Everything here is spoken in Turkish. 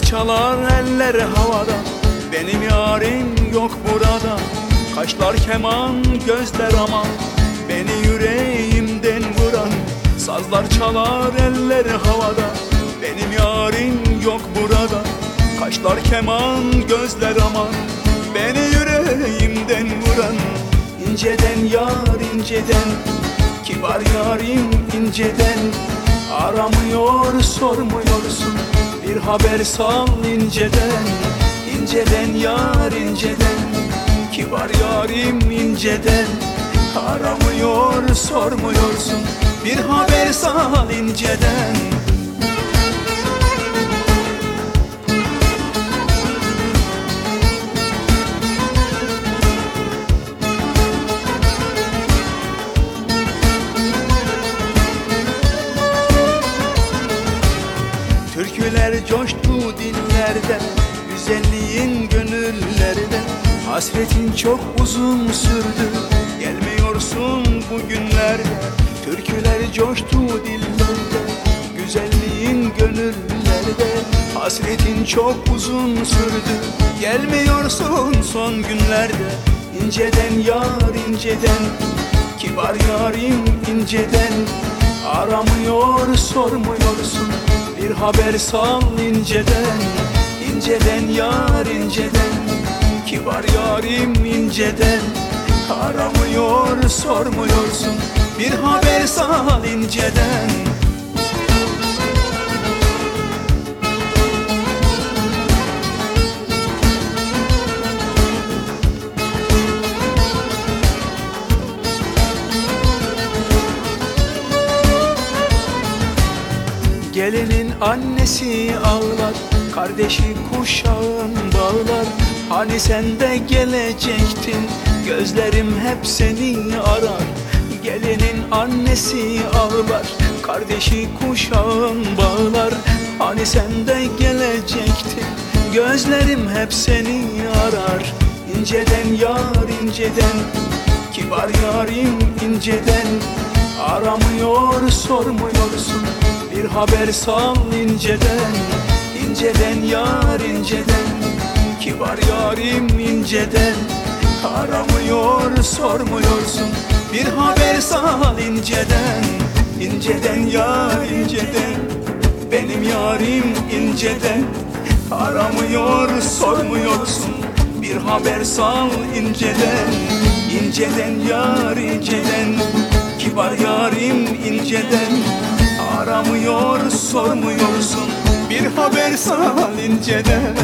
çalar eller havada. Benim yarim yok burada. Kaşlar keman gözler aman. Beni yüreğimden vuran Sazlar çalar eller havada. Benim yarim yok burada. Kaşlar keman gözler aman. Beni yüreğimden vuran İnceden yar inceden. Kibar yarim inceden Aramıyor sormuyorsun. Bir haber sal inceden İnceden yar inceden. Kibar yarim inceden. Aramıyor sormuyorsun. Bir haber sal inceden Türküler coştu dillerde Güzelliğin gönüllerde Hasretin çok uzun sürdü Gelmiyorsun bugünlerde. Türküler coştu dillerde Güzelliğin gönüllerde Hasretin çok uzun sürdü Gelmiyorsun son günlerde. İnceden yar inceden Kibar yarim inceden. Aramıyor sormuyorsun Bir haber sal inceden İnceden yar inceden Kibar yarim inceden. Aramıyor sormuyorsun Bir haber sal inceden Gelinin annesi ağlar Kardeşi kuşağın bağlar. Hani sen de gelecektin Gözlerim hep seni arar. Gelinin annesi ağlar Kardeşi kuşağın bağlar. Hani sen de gelecektin Gözlerim hep seni arar. İnceden yar inceden Kibar yarim inceden. Aramıyor sormuyorsun haber sal inceden İnceden yar inceden Kibar yarim inceden. Aramıyor sormuyorsun Bir haber sal inceden İnceden yar inceden. Benim yarim inceden Aramıyor sormuyorsun Bir haber sal inceden. İnceden yar inceden Kibar yarim inceden sormuyorsun? Bir haber sal inceden